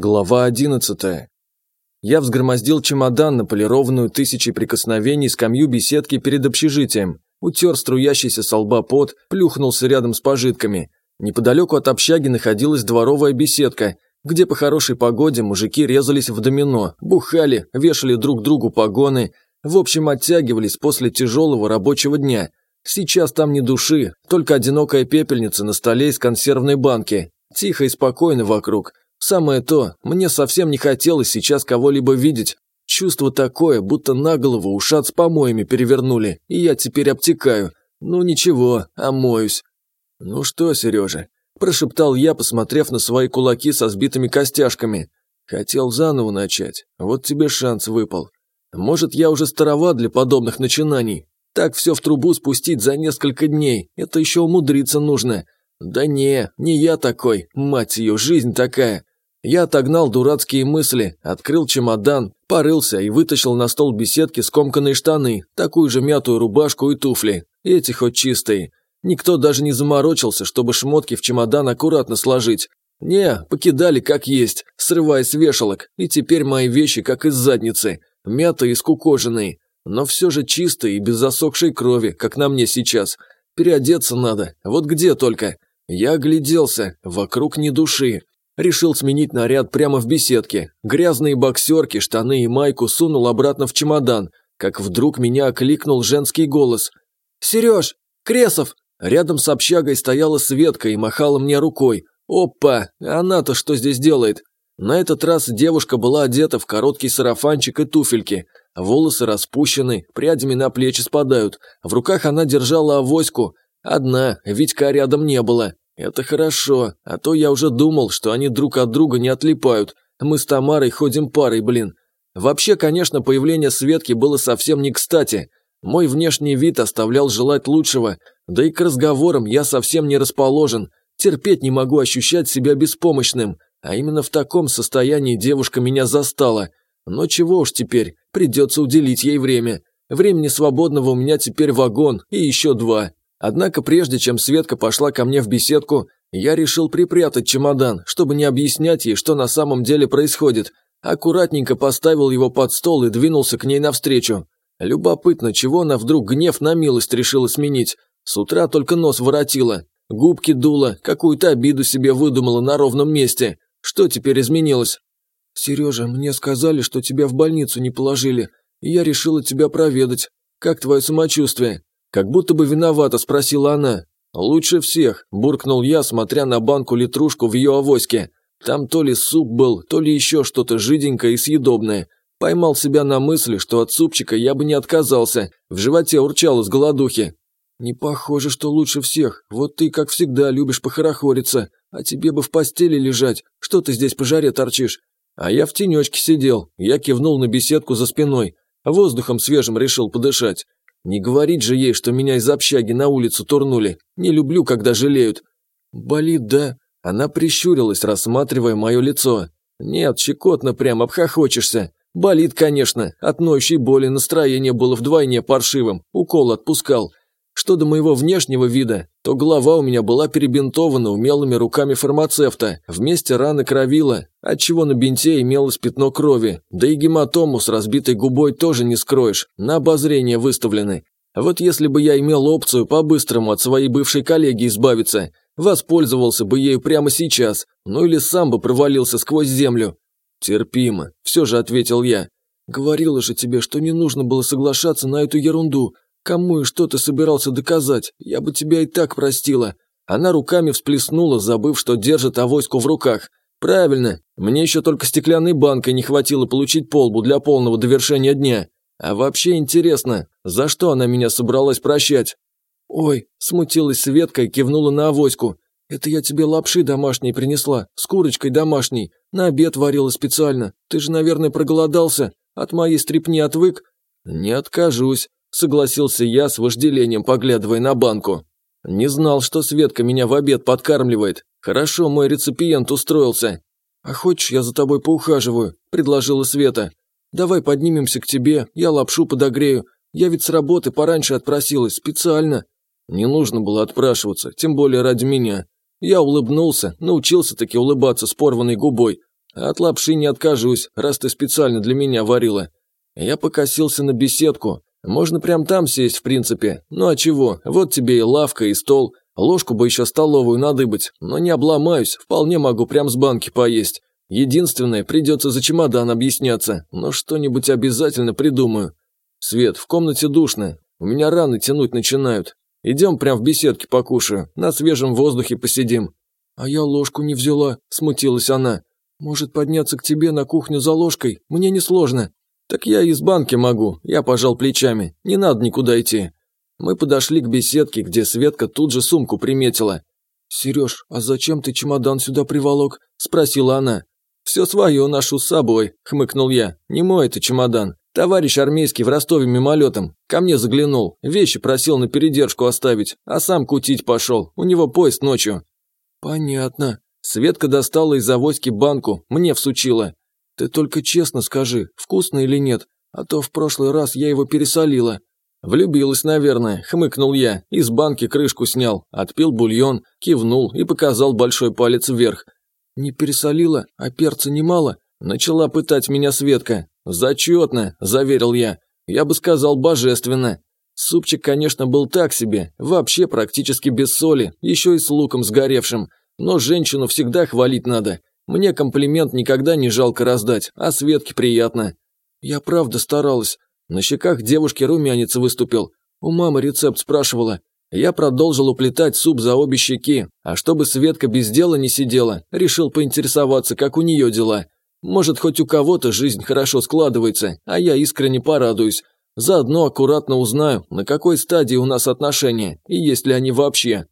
Глава одиннадцатая. Я взгромоздил чемодан на полированную тысячей прикосновений скамью беседки перед общежитием, утер струящийся со лба пот, плюхнулся рядом с пожитками. Неподалеку от общаги находилась дворовая беседка, где по хорошей погоде мужики резались в домино, бухали, вешали друг другу погоны, в общем, оттягивались после тяжелого рабочего дня. Сейчас там ни души, только одинокая пепельница на столе из консервной банки. Тихо и спокойно вокруг – Самое то, мне совсем не хотелось сейчас кого-либо видеть. Чувство такое, будто на голову ушат с помоями перевернули, и я теперь обтекаю. Ну ничего, омоюсь. Ну что, Сережа, прошептал я, посмотрев на свои кулаки со сбитыми костяшками. Хотел заново начать, вот тебе шанс выпал. Может, я уже староват для подобных начинаний. Так все в трубу спустить за несколько дней, это еще умудриться нужно. Да не, не я такой, мать ее, жизнь такая. Я отогнал дурацкие мысли, открыл чемодан, порылся и вытащил на стол беседки скомканные штаны, такую же мятую рубашку и туфли. Эти хоть чистые. Никто даже не заморочился, чтобы шмотки в чемодан аккуратно сложить. Не, покидали как есть, срывая с вешалок, и теперь мои вещи как из задницы, мятые и скукоженные. Но все же чистые и без засохшей крови, как на мне сейчас. Переодеться надо, вот где только. Я огляделся, вокруг ни души. Решил сменить наряд прямо в беседке. Грязные боксерки, штаны и майку сунул обратно в чемодан, как вдруг меня окликнул женский голос. «Сереж! Кресов!» Рядом с общагой стояла Светка и махала мне рукой. «Опа! Она-то что здесь делает?» На этот раз девушка была одета в короткий сарафанчик и туфельки. Волосы распущены, прядями на плечи спадают. В руках она держала авоську. Одна, Витька рядом не было. «Это хорошо, а то я уже думал, что они друг от друга не отлипают. Мы с Тамарой ходим парой, блин. Вообще, конечно, появление Светки было совсем не кстати. Мой внешний вид оставлял желать лучшего, да и к разговорам я совсем не расположен. Терпеть не могу ощущать себя беспомощным, а именно в таком состоянии девушка меня застала. Но чего уж теперь, придется уделить ей время. Времени свободного у меня теперь вагон и еще два. Однако прежде чем Светка пошла ко мне в беседку, я решил припрятать чемодан, чтобы не объяснять ей, что на самом деле происходит. Аккуратненько поставил его под стол и двинулся к ней навстречу. Любопытно, чего она вдруг гнев на милость решила сменить. С утра только нос воротила, губки дула, какую-то обиду себе выдумала на ровном месте. Что теперь изменилось? «Сережа, мне сказали, что тебя в больницу не положили, и я решила тебя проведать. Как твое самочувствие?» Как будто бы виновата, спросила она. «Лучше всех», – буркнул я, смотря на банку-литрушку в ее авоське. Там то ли суп был, то ли еще что-то жиденькое и съедобное. Поймал себя на мысли, что от супчика я бы не отказался. В животе урчало с голодухи. «Не похоже, что лучше всех. Вот ты, как всегда, любишь похорохориться. А тебе бы в постели лежать. Что ты здесь по жаре торчишь?» А я в тенечке сидел. Я кивнул на беседку за спиной. Воздухом свежим решил подышать. Не говорить же ей, что меня из общаги на улицу турнули. Не люблю, когда жалеют. Болит, да? Она прищурилась, рассматривая мое лицо. Нет, щекотно прям, обхохочешься. Болит, конечно. От ноющей боли настроение было вдвойне паршивым. Укол отпускал. Что до моего внешнего вида, то голова у меня была перебинтована умелыми руками фармацевта, вместе раны кровила, отчего на бинте имелось пятно крови, да и гематому с разбитой губой тоже не скроешь, на обозрение выставлены. Вот если бы я имел опцию по-быстрому от своей бывшей коллеги избавиться, воспользовался бы ею прямо сейчас, ну или сам бы провалился сквозь землю. Терпимо, все же ответил я. Говорила же тебе, что не нужно было соглашаться на эту ерунду, Кому и что ты собирался доказать? Я бы тебя и так простила». Она руками всплеснула, забыв, что держит авоську в руках. «Правильно, мне еще только стеклянной банкой не хватило получить полбу для полного довершения дня. А вообще интересно, за что она меня собралась прощать?» «Ой», – смутилась Светка и кивнула на авоську. «Это я тебе лапши домашней принесла, с курочкой домашней. На обед варила специально. Ты же, наверное, проголодался? От моей стрипни отвык?» «Не откажусь», Согласился я с вожделением, поглядывая на банку. Не знал, что Светка меня в обед подкармливает. Хорошо, мой реципиент устроился. А хочешь, я за тобой поухаживаю? Предложила Света. Давай поднимемся к тебе, я лапшу подогрею. Я ведь с работы пораньше отпросилась, специально. Не нужно было отпрашиваться, тем более ради меня. Я улыбнулся, научился таки улыбаться с порванной губой. От лапши не откажусь, раз ты специально для меня варила. Я покосился на беседку. Можно прям там сесть, в принципе. Ну а чего, вот тебе и лавка, и стол. Ложку бы еще столовую надыбать, но не обломаюсь, вполне могу прям с банки поесть. Единственное, придется за чемодан объясняться, но что-нибудь обязательно придумаю. Свет, в комнате душно, у меня раны тянуть начинают. Идем прям в беседке покушаю, на свежем воздухе посидим». «А я ложку не взяла», – смутилась она. «Может, подняться к тебе на кухню за ложкой? Мне несложно». «Так я из банки могу», – я пожал плечами. «Не надо никуда идти». Мы подошли к беседке, где Светка тут же сумку приметила. «Сереж, а зачем ты чемодан сюда приволок?» – спросила она. «Все свое ношу с собой», – хмыкнул я. «Не мой это чемодан. Товарищ армейский в Ростове мимолетом. Ко мне заглянул. Вещи просил на передержку оставить, а сам кутить пошел. У него поезд ночью». «Понятно». Светка достала из авоськи банку, мне всучила. «Ты только честно скажи, вкусно или нет, а то в прошлый раз я его пересолила». «Влюбилась, наверное», – хмыкнул я, из банки крышку снял, отпил бульон, кивнул и показал большой палец вверх. «Не пересолила, а перца немало?» – начала пытать меня Светка. «Зачетно», – заверил я. «Я бы сказал, божественно». Супчик, конечно, был так себе, вообще практически без соли, еще и с луком сгоревшим. Но женщину всегда хвалить надо. Мне комплимент никогда не жалко раздать, а Светке приятно. Я правда старалась. На щеках девушки румянец выступил. У мамы рецепт спрашивала. Я продолжил уплетать суп за обе щеки, а чтобы Светка без дела не сидела, решил поинтересоваться, как у нее дела. Может, хоть у кого-то жизнь хорошо складывается, а я искренне порадуюсь. Заодно аккуратно узнаю, на какой стадии у нас отношения, и есть ли они вообще.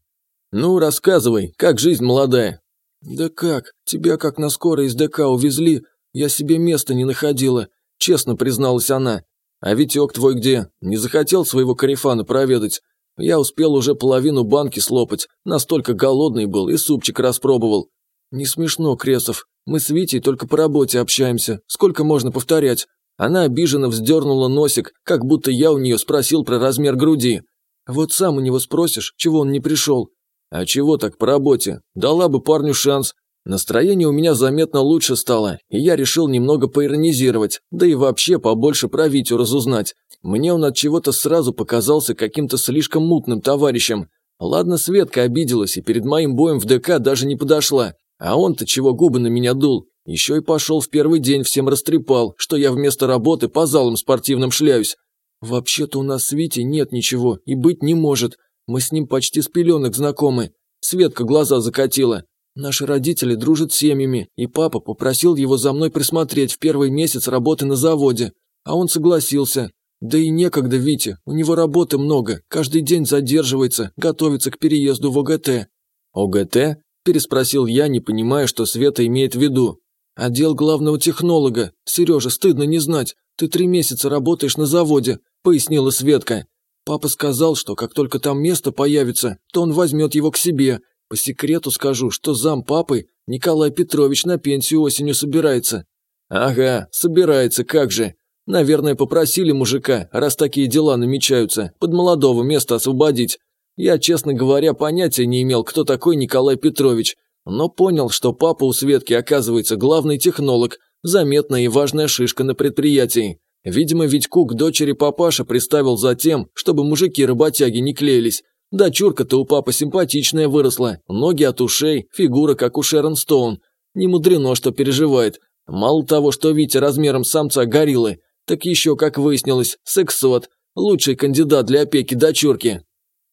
Ну, рассказывай, как жизнь молодая? Да как, тебя как на скорой из ДК увезли, я себе места не находила, честно призналась она. А Витек твой где? Не захотел своего карифана проведать? Я успел уже половину банки слопать, настолько голодный был и супчик распробовал. Не смешно, Кресов, мы с Витей только по работе общаемся. Сколько можно повторять? Она обиженно вздернула носик, как будто я у нее спросил про размер груди. Вот сам у него спросишь, чего он не пришел. А чего так по работе? Дала бы парню шанс. Настроение у меня заметно лучше стало, и я решил немного поиронизировать, да и вообще побольше про Витю разузнать. Мне он от чего-то сразу показался каким-то слишком мутным товарищем. Ладно, Светка обиделась и перед моим боем в ДК даже не подошла. А он-то чего губы на меня дул? Еще и пошел в первый день всем растрепал, что я вместо работы по залам спортивным шляюсь. Вообще-то у нас с Витей нет ничего и быть не может. Мы с ним почти с пеленок знакомы. Светка глаза закатила. Наши родители дружат с семьями, и папа попросил его за мной присмотреть в первый месяц работы на заводе. А он согласился. Да и некогда Вите, у него работы много, каждый день задерживается, готовится к переезду в ОГТ. ОГТ? переспросил я, не понимая, что Света имеет в виду. «Отдел главного технолога. Сережа, стыдно не знать. Ты три месяца работаешь на заводе», – пояснила Светка. «Папа сказал, что как только там место появится, то он возьмет его к себе. По секрету скажу, что зам папы Николай Петрович на пенсию осенью собирается». «Ага, собирается, как же. Наверное, попросили мужика, раз такие дела намечаются, под молодого место освободить. Я, честно говоря, понятия не имел, кто такой Николай Петрович, но понял, что папа у Светки оказывается главный технолог, заметная и важная шишка на предприятии. Видимо, Витьку к дочери папаша приставил за тем, чтобы мужики-работяги не клеились. Дочурка-то у папы симпатичная выросла, ноги от ушей, фигура как у Шерон Стоун. Не мудрено, что переживает. Мало того, что Витя размером самца гориллы, так еще, как выяснилось, сексот, лучший кандидат для опеки дочурки.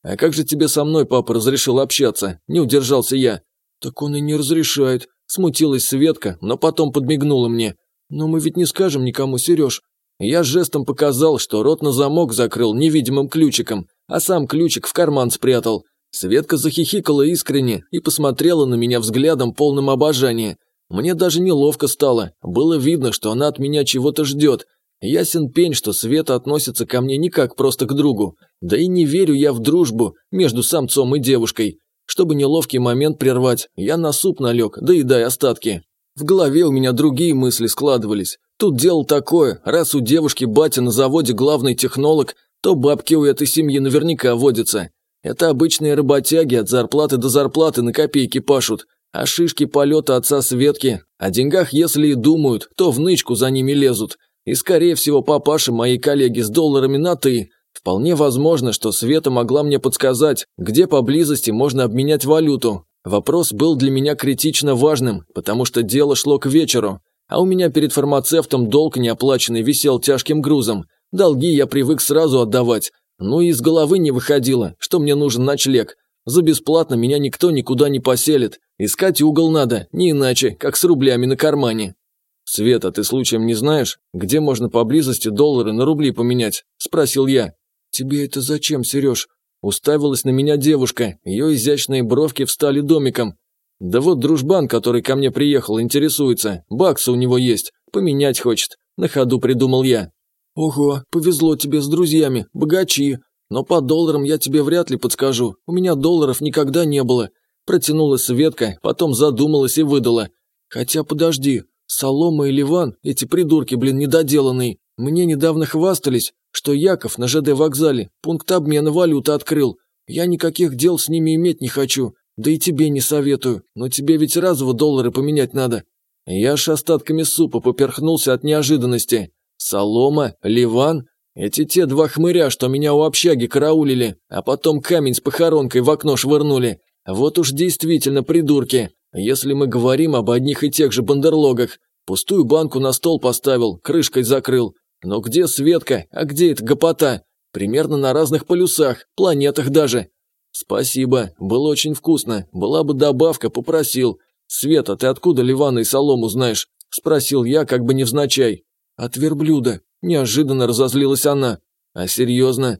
«А как же тебе со мной папа разрешил общаться?» – не удержался я. «Так он и не разрешает», – смутилась Светка, но потом подмигнула мне. «Но мы ведь не скажем никому, Сереж». Я жестом показал, что рот на замок закрыл невидимым ключиком, а сам ключик в карман спрятал. Светка захихикала искренне и посмотрела на меня взглядом полным обожания. Мне даже неловко стало, было видно, что она от меня чего-то ждет, Ясен пень, что Света относится ко мне не как просто к другу. Да и не верю я в дружбу между самцом и девушкой. Чтобы неловкий момент прервать, я на суп налег, доедай остатки. В голове у меня другие мысли складывались. Тут дело такое, раз у девушки батя на заводе главный технолог, то бабки у этой семьи наверняка водятся. Это обычные работяги от зарплаты до зарплаты на копейки пашут. А шишки полета отца Светки, о деньгах если и думают, то в нычку за ними лезут. И скорее всего папаша моей коллеги с долларами на «ты». Вполне возможно, что Света могла мне подсказать, где поблизости можно обменять валюту. Вопрос был для меня критично важным, потому что дело шло к вечеру. А у меня перед фармацевтом долг неоплаченный висел тяжким грузом. Долги я привык сразу отдавать. Ну и из головы не выходило, что мне нужен ночлег. За бесплатно меня никто никуда не поселит. Искать угол надо, не иначе, как с рублями на кармане. «Света, ты случаем не знаешь, где можно поблизости доллары на рубли поменять?» – спросил я. «Тебе это зачем, Сереж?» Уставилась на меня девушка, ее изящные бровки встали домиком. «Да вот дружбан, который ко мне приехал, интересуется. Баксы у него есть. Поменять хочет». На ходу придумал я. «Ого, повезло тебе с друзьями, богачи. Но по долларам я тебе вряд ли подскажу. У меня долларов никогда не было». Протянула Светка, потом задумалась и выдала. «Хотя подожди, Солома и Ливан, эти придурки, блин, недоделанные, мне недавно хвастались, что Яков на ЖД вокзале пункт обмена валюты открыл. Я никаких дел с ними иметь не хочу, да и тебе не советую, но тебе ведь разово доллары поменять надо». Я аж остатками супа поперхнулся от неожиданности. Солома, Ливан, эти те два хмыря, что меня у общаги караулили, а потом камень с похоронкой в окно швырнули. Вот уж действительно придурки. Если мы говорим об одних и тех же бандерлогах, пустую банку на стол поставил, крышкой закрыл. Но где Светка, а где эта гопота? Примерно на разных полюсах, планетах даже. Спасибо, было очень вкусно. Была бы добавка, попросил. Света, ты откуда Ливана и солому знаешь? Спросил я, как бы невзначай. От верблюда. Неожиданно разозлилась она. А серьезно?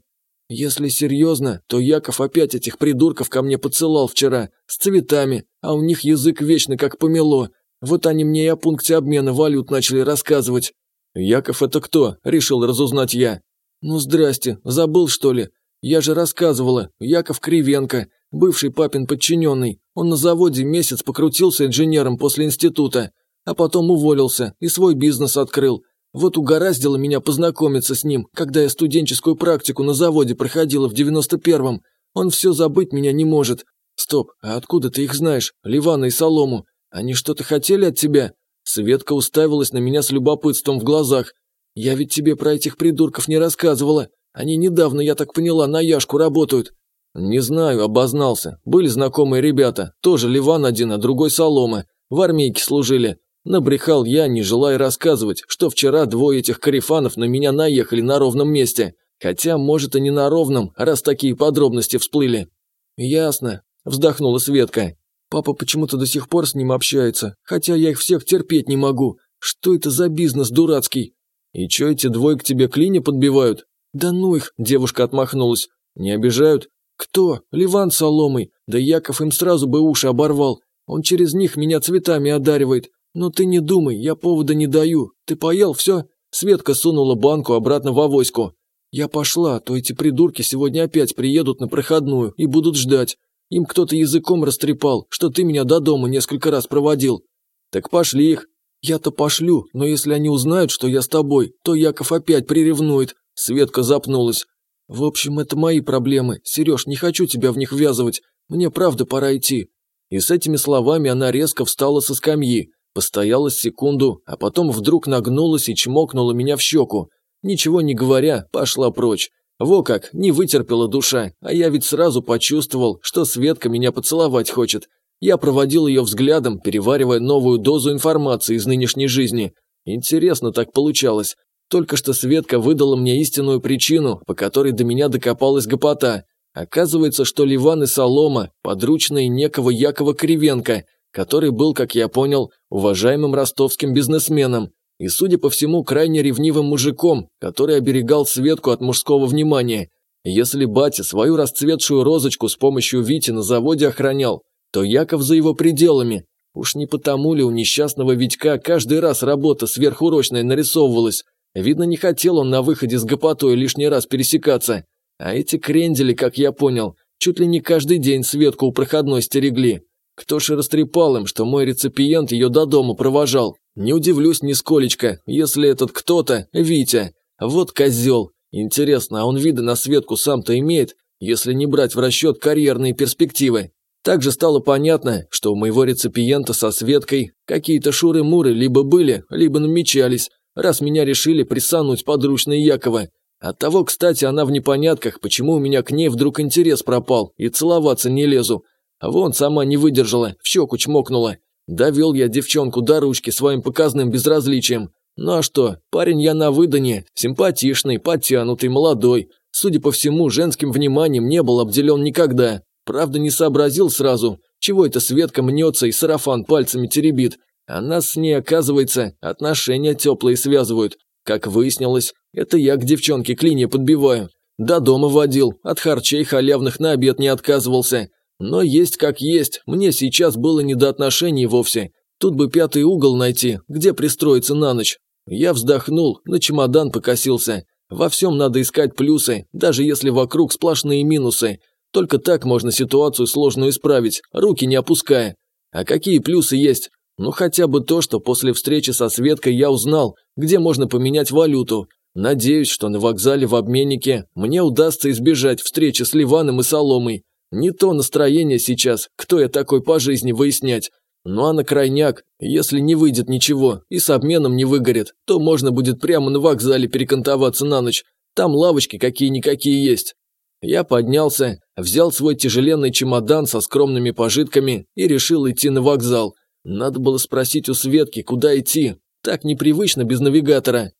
Если серьезно, то Яков опять этих придурков ко мне поцелал вчера, с цветами, а у них язык вечно как помело. Вот они мне и о пункте обмена валют начали рассказывать. Яков это кто? Решил разузнать я. Ну здрасте, забыл что ли? Я же рассказывала, Яков Кривенко, бывший папин подчиненный. Он на заводе месяц покрутился инженером после института, а потом уволился и свой бизнес открыл. Вот угораздило меня познакомиться с ним, когда я студенческую практику на заводе проходила в 91-м. Он все забыть меня не может. Стоп, а откуда ты их знаешь, Ливана и Солому? Они что-то хотели от тебя? Светка уставилась на меня с любопытством в глазах. Я ведь тебе про этих придурков не рассказывала. Они недавно, я так поняла, на Яшку работают. Не знаю, обознался. Были знакомые ребята, тоже Ливан один, а другой Солома. В армейке служили. Набрехал я, не желая рассказывать, что вчера двое этих карифанов на меня наехали на ровном месте. Хотя, может, и не на ровном, раз такие подробности всплыли. «Ясно», – вздохнула Светка. «Папа почему-то до сих пор с ним общается, хотя я их всех терпеть не могу. Что это за бизнес дурацкий?» «И чё эти двое к тебе клини подбивают?» «Да ну их», – девушка отмахнулась. «Не обижают?» «Кто? Ливан соломой. Да Яков им сразу бы уши оборвал. Он через них меня цветами одаривает. «Ну ты не думай, я повода не даю. Ты поел, все?» Светка сунула банку обратно в авоську. «Я пошла, то эти придурки сегодня опять приедут на проходную и будут ждать. Им кто-то языком растрепал, что ты меня до дома несколько раз проводил». «Так пошли их». «Я-то пошлю, но если они узнают, что я с тобой, то Яков опять приревнует». Светка запнулась. «В общем, это мои проблемы. Сереж, не хочу тебя в них ввязывать. Мне правда пора идти». И с этими словами она резко встала со скамьи. Постояла секунду, а потом вдруг нагнулась и чмокнула меня в щеку. Ничего не говоря, пошла прочь. Во как, не вытерпела душа, а я ведь сразу почувствовал, что Светка меня поцеловать хочет. Я проводил ее взглядом, переваривая новую дозу информации из нынешней жизни. Интересно так получалось. Только что Светка выдала мне истинную причину, по которой до меня докопалась гопота. Оказывается, что Ливан и Солома – подручные некого Якова Кривенко, который был, как я понял, уважаемым ростовским бизнесменом и, судя по всему, крайне ревнивым мужиком, который оберегал Светку от мужского внимания. Если батя свою расцветшую розочку с помощью Вити на заводе охранял, то Яков за его пределами. Уж не потому ли у несчастного Витька каждый раз работа сверхурочная нарисовывалась? Видно, не хотел он на выходе с гопотой лишний раз пересекаться. А эти крендели, как я понял, чуть ли не каждый день Светку у проходной стерегли. Кто ж растрепал им, что мой реципиент ее до дома провожал? Не удивлюсь нисколечко, если этот кто-то – Витя. Вот козел. Интересно, а он виды на Светку сам-то имеет, если не брать в расчет карьерные перспективы? Также стало понятно, что у моего реципиента со Светкой какие-то шуры-муры либо были, либо намечались, раз меня решили присануть подручные Якова. Оттого, кстати, она в непонятках, почему у меня к ней вдруг интерес пропал и целоваться не лезу. А вон сама не выдержала, в щеку чмокнула. Довел я девчонку до ручки своим показным безразличием. Ну а что, парень я на выдане, симпатичный, подтянутый, молодой. Судя по всему, женским вниманием не был обделен никогда. Правда, не сообразил сразу, чего это Светка мнется и сарафан пальцами теребит. А нас с ней, оказывается, отношения теплые связывают. Как выяснилось, это я к девчонке клинья подбиваю. До дома водил, от харчей халявных на обед не отказывался. Но есть как есть, мне сейчас было не до отношений вовсе. Тут бы пятый угол найти, где пристроиться на ночь. Я вздохнул, на чемодан покосился. Во всем надо искать плюсы, даже если вокруг сплошные минусы. Только так можно ситуацию сложную исправить, руки не опуская. А какие плюсы есть? Ну хотя бы то, что после встречи со Светкой я узнал, где можно поменять валюту. Надеюсь, что на вокзале в обменнике мне удастся избежать встречи с Ливаном и Соломой. Не то настроение сейчас, кто я такой по жизни выяснять. Ну а на крайняк, если не выйдет ничего и с обменом не выгорит, то можно будет прямо на вокзале перекантоваться на ночь. Там лавочки какие-никакие есть. Я поднялся, взял свой тяжеленный чемодан со скромными пожитками и решил идти на вокзал. Надо было спросить у Светки, куда идти. Так непривычно без навигатора.